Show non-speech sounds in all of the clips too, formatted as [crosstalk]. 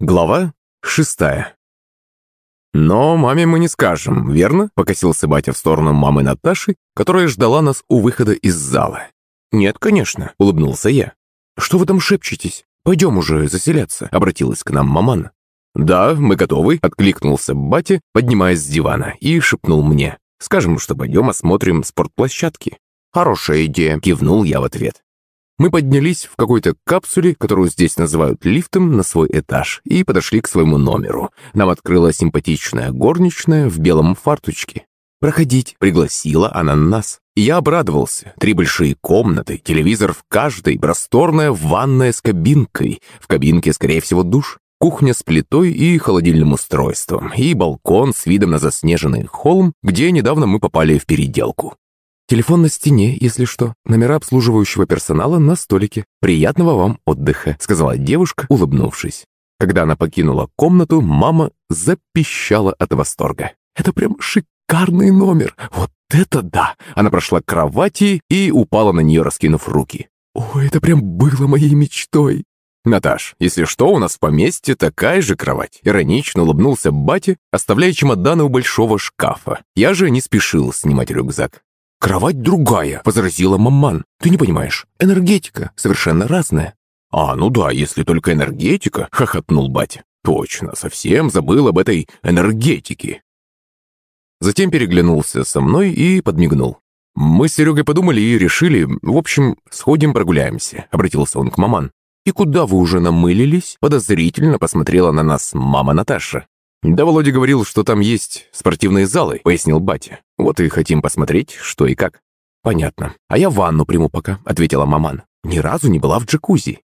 Глава шестая. «Но маме мы не скажем, верно?» – покосился батя в сторону мамы Наташи, которая ждала нас у выхода из зала. «Нет, конечно», – улыбнулся я. «Что вы там шепчетесь? Пойдем уже заселяться», – обратилась к нам маман. «Да, мы готовы», – откликнулся батя, поднимаясь с дивана, и шепнул мне. «Скажем, что пойдем осмотрим спортплощадки». «Хорошая идея», – кивнул я в ответ. Мы поднялись в какой-то капсуле, которую здесь называют лифтом, на свой этаж и подошли к своему номеру. Нам открыла симпатичная горничная в белом фартучке. «Проходить», — пригласила она нас. Я обрадовался. Три большие комнаты, телевизор в каждой, просторная ванная с кабинкой. В кабинке, скорее всего, душ. Кухня с плитой и холодильным устройством. И балкон с видом на заснеженный холм, где недавно мы попали в переделку. «Телефон на стене, если что. Номера обслуживающего персонала на столике. Приятного вам отдыха», — сказала девушка, улыбнувшись. Когда она покинула комнату, мама запищала от восторга. «Это прям шикарный номер! Вот это да!» Она прошла к кровати и упала на нее, раскинув руки. «Ой, это прям было моей мечтой!» «Наташ, если что, у нас в поместье такая же кровать», Иронично улыбнулся батя, оставляя чемоданы у большого шкафа. Я же не спешил снимать рюкзак. «Кровать другая», — возразила маман. «Ты не понимаешь, энергетика совершенно разная». «А, ну да, если только энергетика», — хохотнул батя. «Точно, совсем забыл об этой энергетике». Затем переглянулся со мной и подмигнул. «Мы с Серегой подумали и решили, в общем, сходим прогуляемся», — обратился он к маман. «И куда вы уже намылились?» — подозрительно посмотрела на нас мама Наташа. «Да Володя говорил, что там есть спортивные залы», — пояснил батя. «Вот и хотим посмотреть, что и как». «Понятно. А я ванну приму пока», — ответила маман. «Ни разу не была в джакузи».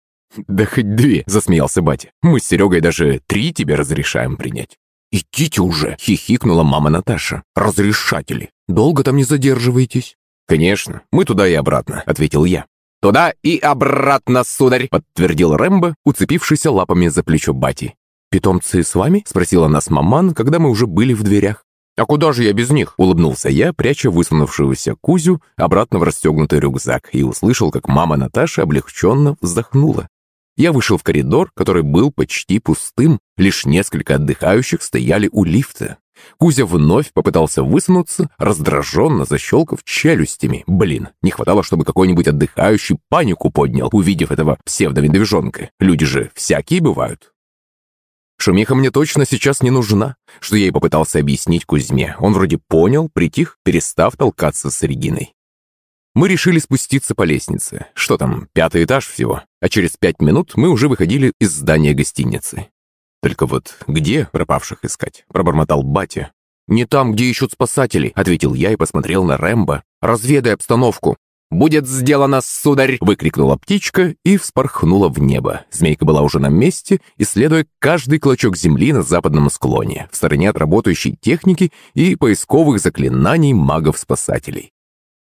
«Да хоть две», — засмеялся батя. «Мы с Серегой даже три тебе разрешаем принять». «Идите уже!» — хихикнула мама Наташа. «Разрешатели! Долго там не задерживаетесь?» «Конечно, мы туда и обратно», — ответил я. «Туда и обратно, сударь!» — подтвердил Рэмбо, уцепившийся лапами за плечо Бати. «Питомцы с вами?» – спросила нас маман, когда мы уже были в дверях. «А куда же я без них?» – улыбнулся я, пряча высунувшегося Кузю обратно в расстегнутый рюкзак, и услышал, как мама Наташа облегченно вздохнула. Я вышел в коридор, который был почти пустым, лишь несколько отдыхающих стояли у лифта. Кузя вновь попытался высунуться, раздраженно защелкав челюстями. Блин, не хватало, чтобы какой-нибудь отдыхающий панику поднял, увидев этого псевдомедвежонка. Люди же всякие бывают. Шумиха мне точно сейчас не нужна, что я и попытался объяснить Кузьме. Он вроде понял, притих, перестав толкаться с Региной. Мы решили спуститься по лестнице. Что там, пятый этаж всего. А через пять минут мы уже выходили из здания гостиницы. Только вот где пропавших искать? Пробормотал батя. «Не там, где ищут спасатели», — ответил я и посмотрел на Рэмбо. «Разведай обстановку. «Будет сделано, сударь!» — выкрикнула птичка и вспорхнула в небо. Змейка была уже на месте, исследуя каждый клочок земли на западном склоне, в стороне от работающей техники и поисковых заклинаний магов-спасателей.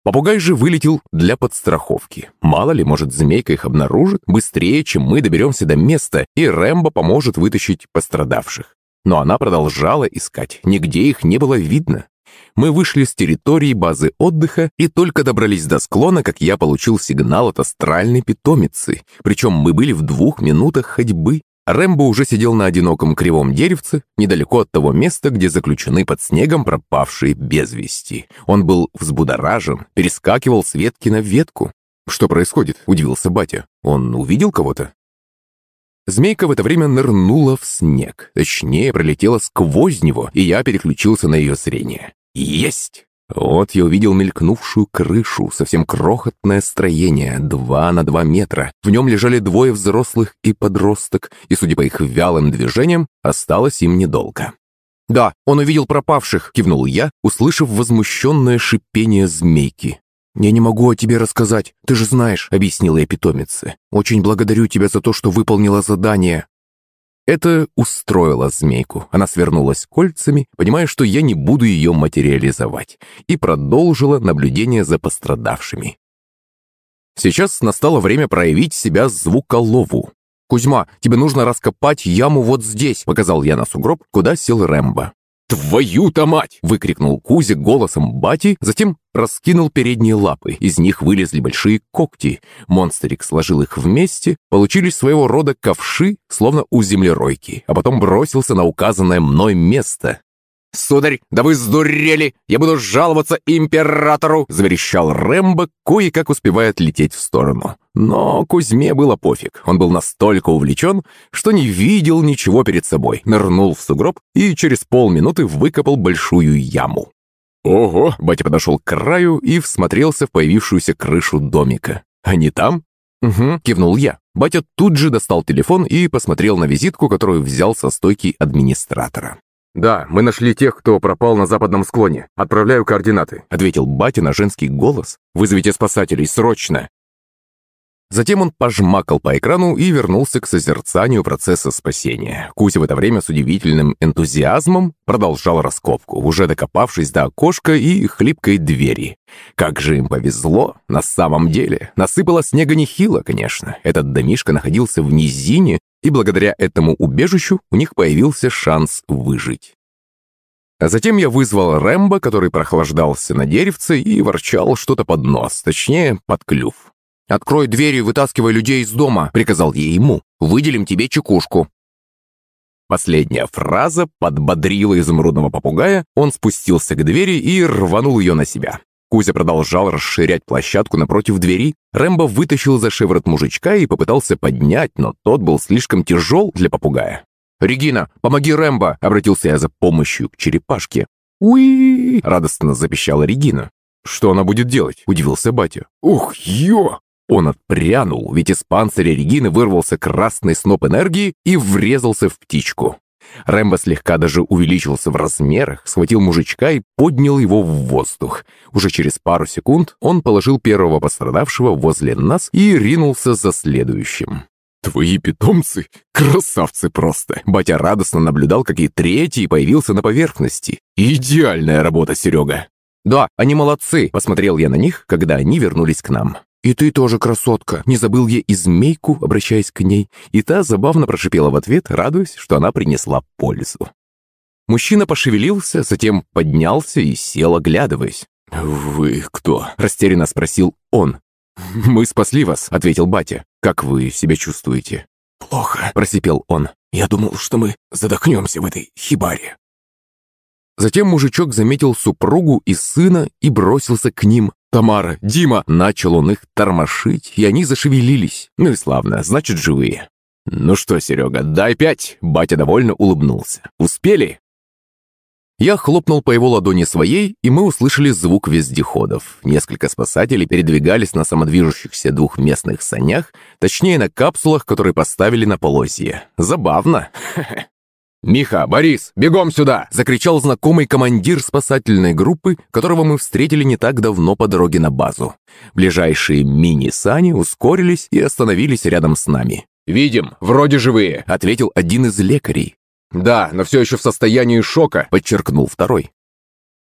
Попугай же вылетел для подстраховки. Мало ли, может, змейка их обнаружит быстрее, чем мы доберемся до места, и Рэмбо поможет вытащить пострадавших. Но она продолжала искать, нигде их не было видно. Мы вышли с территории базы отдыха и только добрались до склона, как я получил сигнал от астральной питомицы. Причем мы были в двух минутах ходьбы. Рэмбо уже сидел на одиноком кривом деревце, недалеко от того места, где заключены под снегом пропавшие без вести. Он был взбудоражен, перескакивал с ветки на ветку. «Что происходит?» – удивился батя. «Он увидел кого-то?» Змейка в это время нырнула в снег. Точнее, пролетела сквозь него, и я переключился на ее зрение. Есть! Вот я увидел мелькнувшую крышу, совсем крохотное строение, два на два метра. В нем лежали двое взрослых и подросток, и, судя по их вялым движениям, осталось им недолго. «Да, он увидел пропавших», — кивнул я, услышав возмущенное шипение змейки. «Я не могу о тебе рассказать, ты же знаешь», — объяснила я питомице. «Очень благодарю тебя за то, что выполнила задание». Это устроило змейку. Она свернулась кольцами, понимая, что я не буду ее материализовать, и продолжила наблюдение за пострадавшими. Сейчас настало время проявить себя звуколову. «Кузьма, тебе нужно раскопать яму вот здесь», — показал я на сугроб, куда сел Рэмбо. «Твою-то мать!» — выкрикнул Кузя голосом бати, затем раскинул передние лапы, из них вылезли большие когти. Монстрик сложил их вместе, получились своего рода ковши, словно у землеройки, а потом бросился на указанное мной место. «Сударь, да вы сдурели! Я буду жаловаться императору!» – заверещал Рэмбо, кое-как успевает лететь в сторону. Но Кузьме было пофиг. Он был настолько увлечен, что не видел ничего перед собой, нырнул в сугроб и через полминуты выкопал большую яму. «Ого!» – батя подошел к краю и всмотрелся в появившуюся крышу домика. «Они там?» «Угу», – кивнул я. Батя тут же достал телефон и посмотрел на визитку, которую взял со стойки администратора. «Да, мы нашли тех, кто пропал на западном склоне. Отправляю координаты», — ответил батя на женский голос. «Вызовите спасателей, срочно!» Затем он пожмакал по экрану и вернулся к созерцанию процесса спасения. Кузя в это время с удивительным энтузиазмом продолжал раскопку, уже докопавшись до окошка и хлипкой двери. Как же им повезло, на самом деле. Насыпало снега нехило, конечно. Этот домишко находился в низине, и благодаря этому убежищу у них появился шанс выжить. А затем я вызвал Рэмбо, который прохлаждался на деревце и ворчал что-то под нос, точнее, под клюв. «Открой дверь и вытаскивай людей из дома», — приказал я ему. «Выделим тебе чекушку». Последняя фраза подбодрила изумрудного попугая, он спустился к двери и рванул ее на себя. Кузя продолжал расширять площадку напротив двери. Рэмбо вытащил за шиворот мужичка и попытался поднять, но тот был слишком тяжел для попугая. «Регина, помоги Рэмбо!» — обратился я за помощью к черепашке. «Уи!» — радостно запищала Регина. «Что она будет делать?» — удивился батя. «Ух, ё!» Он отпрянул, ведь из панциря Регины вырвался красный сноп энергии и врезался в птичку. Рэмбо слегка даже увеличился в размерах, схватил мужичка и поднял его в воздух. Уже через пару секунд он положил первого пострадавшего возле нас и ринулся за следующим. «Твои питомцы — красавцы просто!» Батя радостно наблюдал, как и третий появился на поверхности. «Идеальная работа, Серега!» «Да, они молодцы!» — посмотрел я на них, когда они вернулись к нам. «И ты тоже красотка!» Не забыл я и змейку, обращаясь к ней, и та забавно прошипела в ответ, радуясь, что она принесла пользу. Мужчина пошевелился, затем поднялся и сел, оглядываясь. «Вы кто?» – растерянно спросил он. «Мы спасли вас», – ответил батя. «Как вы себя чувствуете?» «Плохо», – просипел он. «Я думал, что мы задохнемся в этой хибаре». Затем мужичок заметил супругу и сына и бросился к ним. «Тамара! Дима!» Начал он их тормошить, и они зашевелились. Ну и славно, значит, живые. «Ну что, Серега, дай пять!» Батя довольно улыбнулся. «Успели?» Я хлопнул по его ладони своей, и мы услышали звук вездеходов. Несколько спасателей передвигались на самодвижущихся двухместных санях, точнее на капсулах, которые поставили на полозье. Забавно. [laughs] «Миха, Борис, бегом сюда!» – закричал знакомый командир спасательной группы, которого мы встретили не так давно по дороге на базу. Ближайшие мини-сани ускорились и остановились рядом с нами. «Видим, вроде живые», – ответил один из лекарей. «Да, но все еще в состоянии шока», – подчеркнул второй.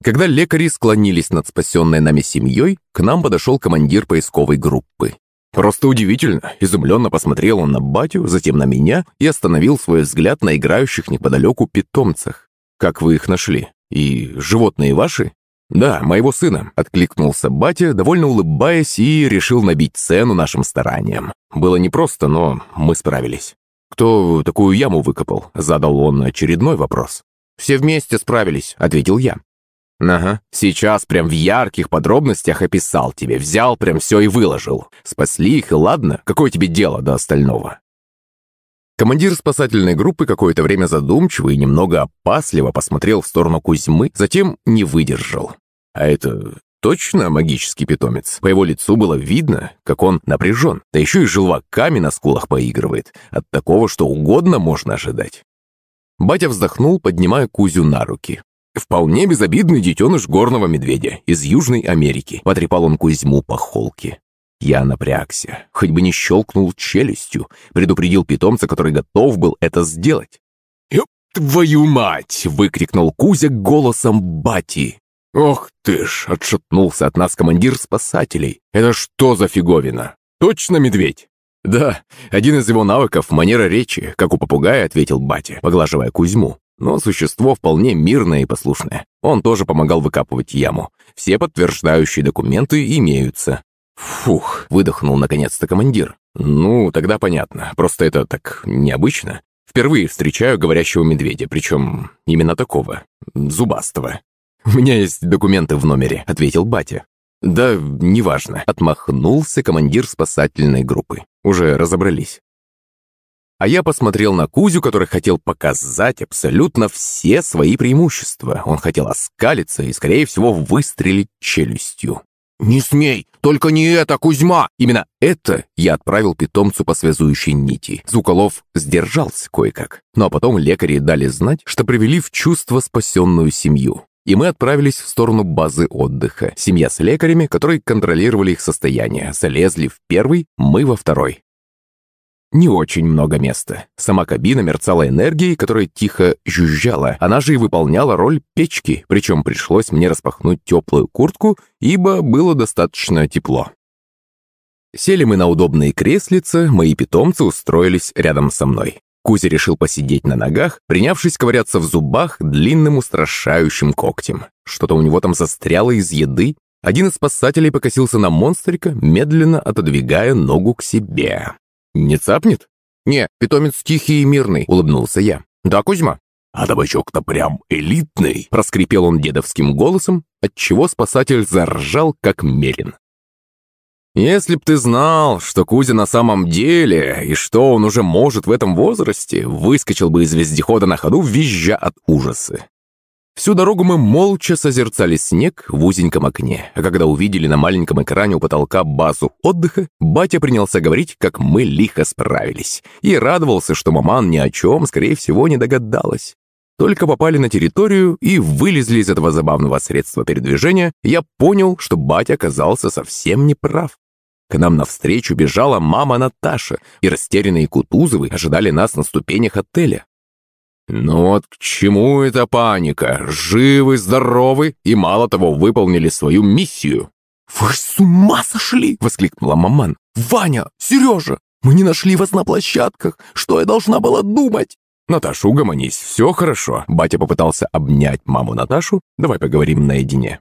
Когда лекари склонились над спасенной нами семьей, к нам подошел командир поисковой группы. Просто удивительно. Изумленно посмотрел он на батю, затем на меня и остановил свой взгляд на играющих неподалеку питомцах. «Как вы их нашли? И животные ваши?» «Да, моего сына», — откликнулся батя, довольно улыбаясь, и решил набить цену нашим стараниям. Было непросто, но мы справились. «Кто такую яму выкопал?» — задал он очередной вопрос. «Все вместе справились», — ответил я. «Ага, сейчас прям в ярких подробностях описал тебе, взял прям все и выложил. Спасли их, и ладно, какое тебе дело до остального?» Командир спасательной группы какое-то время задумчиво и немного опасливо посмотрел в сторону Кузьмы, затем не выдержал. «А это точно магический питомец?» По его лицу было видно, как он напряжен, да еще и желваками на скулах поигрывает. От такого что угодно можно ожидать. Батя вздохнул, поднимая Кузю на руки. Вполне безобидный детеныш горного медведя из Южной Америки. Потрепал он Кузьму по холке. Я напрягся, хоть бы не щелкнул челюстью, предупредил питомца, который готов был это сделать. «Ёп, твою мать!» — выкрикнул Кузя голосом бати. «Ох ты ж!» — отшатнулся от нас командир спасателей. «Это что за фиговина? Точно медведь?» «Да, один из его навыков — манера речи, как у попугая», — ответил батя, поглаживая Кузьму. Но существо вполне мирное и послушное. Он тоже помогал выкапывать яму. Все подтверждающие документы имеются. Фух, выдохнул наконец-то командир. Ну, тогда понятно. Просто это так необычно. Впервые встречаю говорящего медведя, причем именно такого, зубастого. «У меня есть документы в номере», — ответил батя. «Да, неважно», — отмахнулся командир спасательной группы. «Уже разобрались». А я посмотрел на Кузю, который хотел показать абсолютно все свои преимущества. Он хотел оскалиться и, скорее всего, выстрелить челюстью. «Не смей! Только не это, Кузьма!» Именно это я отправил питомцу по связующей нити. Звуколов сдержался кое-как. Ну а потом лекари дали знать, что привели в чувство спасенную семью. И мы отправились в сторону базы отдыха. Семья с лекарями, которые контролировали их состояние, залезли в первый, мы во второй. Не очень много места. Сама кабина мерцала энергией, которая тихо жужжала. Она же и выполняла роль печки, причем пришлось мне распахнуть теплую куртку, ибо было достаточно тепло. Сели мы на удобные креслица, мои питомцы устроились рядом со мной. Кузя решил посидеть на ногах, принявшись ковыряться в зубах длинным устрашающим когтем. Что-то у него там застряло из еды. Один из спасателей покосился на монстрика, медленно отодвигая ногу к себе. «Не цапнет?» «Не, питомец тихий и мирный», — улыбнулся я. «Да, Кузьма?» «А табачок-то прям элитный!» — проскрипел он дедовским голосом, отчего спасатель заржал, как мерин. «Если б ты знал, что Кузя на самом деле, и что он уже может в этом возрасте, выскочил бы из вездехода на ходу, визжа от ужаса. Всю дорогу мы молча созерцали снег в узеньком окне, а когда увидели на маленьком экране у потолка базу отдыха, батя принялся говорить, как мы лихо справились, и радовался, что маман ни о чем, скорее всего, не догадалась. Только попали на территорию и вылезли из этого забавного средства передвижения, я понял, что батя оказался совсем неправ. К нам навстречу бежала мама Наташа, и растерянные Кутузовы ожидали нас на ступенях отеля. «Ну вот к чему эта паника? Живы, здоровы и, мало того, выполнили свою миссию». «Вы с ума сошли!» — воскликнула маман. «Ваня! Сережа! Мы не нашли вас на площадках! Что я должна была думать?» «Наташа, угомонись, все хорошо». Батя попытался обнять маму Наташу. «Давай поговорим наедине».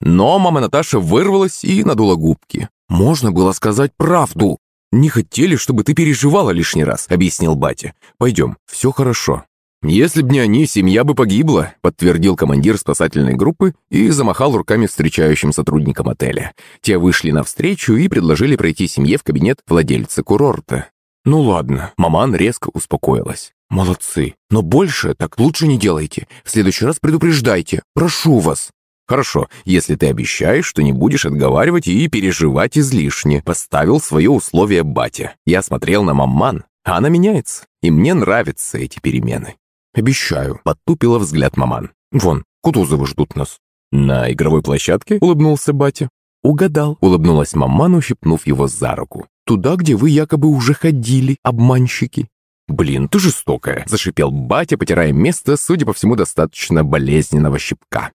Но мама Наташа вырвалась и надула губки. «Можно было сказать правду. «Не хотели, чтобы ты переживала лишний раз», — объяснил батя. «Пойдем, все хорошо». «Если б не они, семья бы погибла», — подтвердил командир спасательной группы и замахал руками встречающим сотрудникам отеля. Те вышли навстречу и предложили пройти семье в кабинет владельца курорта. «Ну ладно», — маман резко успокоилась. «Молодцы, но больше так лучше не делайте. В следующий раз предупреждайте. Прошу вас». «Хорошо, если ты обещаешь, что не будешь отговаривать и переживать излишне», поставил свое условие батя. Я смотрел на маман, а она меняется, и мне нравятся эти перемены. «Обещаю», — подтупила взгляд маман. «Вон, Кутузовы ждут нас». «На игровой площадке?» — улыбнулся батя. «Угадал», — улыбнулась маман, ущипнув его за руку. «Туда, где вы якобы уже ходили, обманщики». «Блин, ты жестокая!» – зашипел батя, потирая место, судя по всему, достаточно болезненного щипка.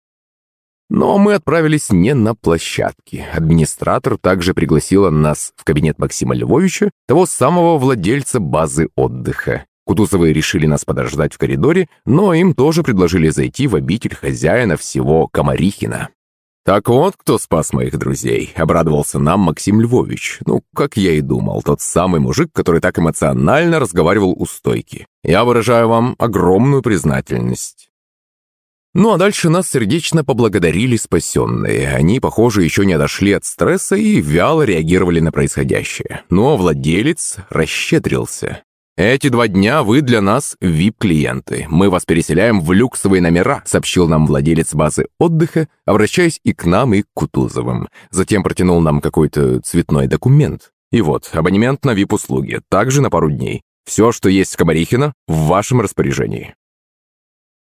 Но мы отправились не на площадке. Администратор также пригласила нас в кабинет Максима Львовича, того самого владельца базы отдыха. Кутузовы решили нас подождать в коридоре, но им тоже предложили зайти в обитель хозяина всего Комарихина. «Так вот, кто спас моих друзей», — обрадовался нам Максим Львович. Ну, как я и думал, тот самый мужик, который так эмоционально разговаривал у стойки. Я выражаю вам огромную признательность. Ну а дальше нас сердечно поблагодарили спасенные. Они, похоже, еще не отошли от стресса и вяло реагировали на происходящее. Но владелец расщедрился. «Эти два дня вы для нас VIP-клиенты. Мы вас переселяем в люксовые номера», сообщил нам владелец базы отдыха, обращаясь и к нам, и к Кутузовым. Затем протянул нам какой-то цветной документ. И вот, абонемент на VIP-услуги, также на пару дней. Все, что есть в Комарихино, в вашем распоряжении.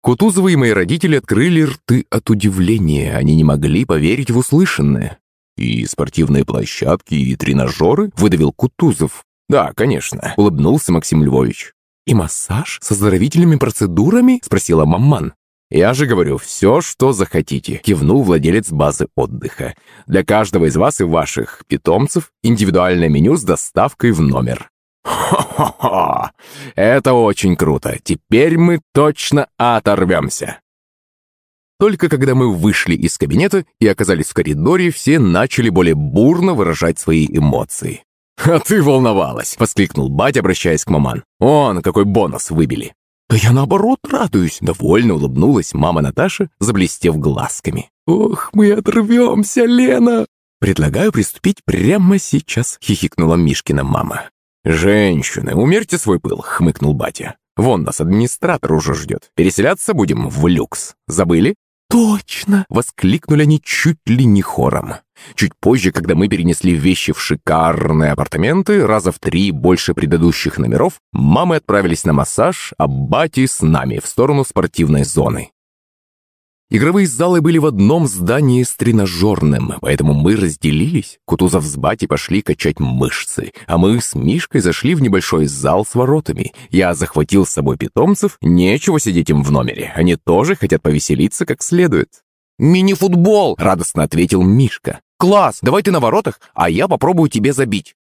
Кутузовы и мои родители открыли рты от удивления. Они не могли поверить в услышанное. «И спортивные площадки, и тренажеры?» – выдавил Кутузов. «Да, конечно», – улыбнулся Максим Львович. «И массаж с оздоровительными процедурами?» – спросила маман. «Я же говорю, все, что захотите», – кивнул владелец базы отдыха. «Для каждого из вас и ваших питомцев индивидуальное меню с доставкой в номер». Хо-хо-хо! Это очень круто. Теперь мы точно оторвемся. Только когда мы вышли из кабинета и оказались в коридоре, все начали более бурно выражать свои эмоции. «А ты волновалась!» — воскликнул батя, обращаясь к маман. «Он, какой бонус выбили!» «Да я наоборот радуюсь!» — довольно улыбнулась мама Наташа, заблестев глазками. «Ох, мы оторвемся, Лена!» «Предлагаю приступить прямо сейчас», — хихикнула Мишкина мама. «Женщины, умерьте свой пыл», — хмыкнул батя. «Вон нас администратор уже ждет. Переселяться будем в люкс. Забыли?» «Точно!» — воскликнули они чуть ли не хором. Чуть позже, когда мы перенесли вещи в шикарные апартаменты, раза в три больше предыдущих номеров, мамы отправились на массаж, а бати с нами в сторону спортивной зоны. Игровые залы были в одном здании с тренажерным, поэтому мы разделились. Кутузов с Бати пошли качать мышцы, а мы с Мишкой зашли в небольшой зал с воротами. Я захватил с собой питомцев, нечего сидеть им в номере, они тоже хотят повеселиться как следует. «Мини-футбол!» – радостно ответил Мишка. «Класс! Давай ты на воротах, а я попробую тебе забить».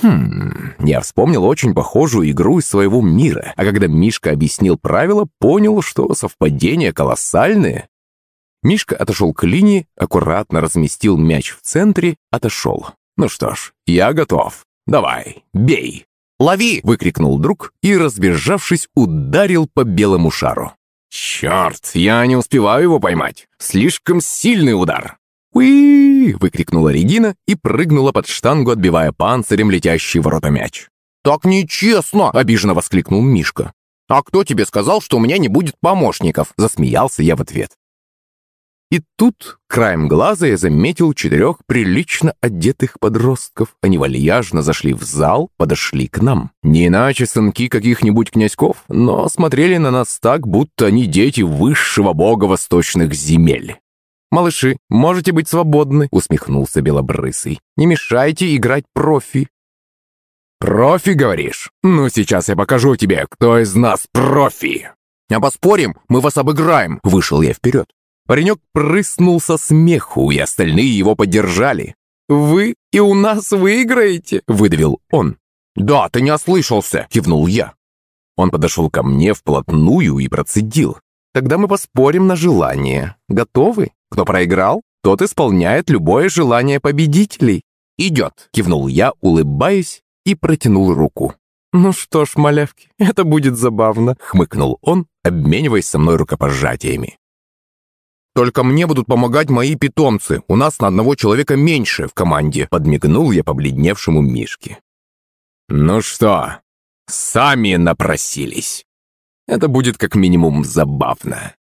Хм, я вспомнил очень похожую игру из своего мира, а когда Мишка объяснил правила, понял, что совпадения колоссальные. Мишка отошел к линии, аккуратно разместил мяч в центре, отошел. Ну что ж, я готов. Давай, бей. «Лови!» — выкрикнул друг и, разбежавшись, ударил по белому шару. «Черт, я не успеваю его поймать. Слишком сильный удар!» «Уи!» — выкрикнула Регина и прыгнула под штангу, отбивая панцирем летящий в ворота мяч. «Так нечестно!» — обиженно воскликнул Мишка. «А кто тебе сказал, что у меня не будет помощников?» — засмеялся я в ответ. И тут, краем глаза, я заметил четырех прилично одетых подростков. Они вальяжно зашли в зал, подошли к нам. Не иначе сынки каких-нибудь князьков, но смотрели на нас так, будто они дети высшего бога восточных земель. «Малыши, можете быть свободны», — усмехнулся Белобрысый. «Не мешайте играть профи». «Профи, говоришь? Ну, сейчас я покажу тебе, кто из нас профи!» «А поспорим, мы вас обыграем!» — вышел я вперед. Паренек прыснул со смеху, и остальные его поддержали. «Вы и у нас выиграете!» — выдавил он. «Да, ты не ослышался!» — кивнул я. Он подошел ко мне вплотную и процедил. «Тогда мы поспорим на желание. Готовы?» Кто проиграл, тот исполняет любое желание победителей. «Идет!» – кивнул я, улыбаясь, и протянул руку. «Ну что ж, малявки, это будет забавно», – хмыкнул он, обмениваясь со мной рукопожатиями. «Только мне будут помогать мои питомцы. У нас на одного человека меньше в команде», – подмигнул я побледневшему Мишке. «Ну что, сами напросились. Это будет как минимум забавно».